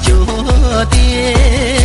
酒店